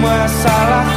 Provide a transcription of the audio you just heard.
masalah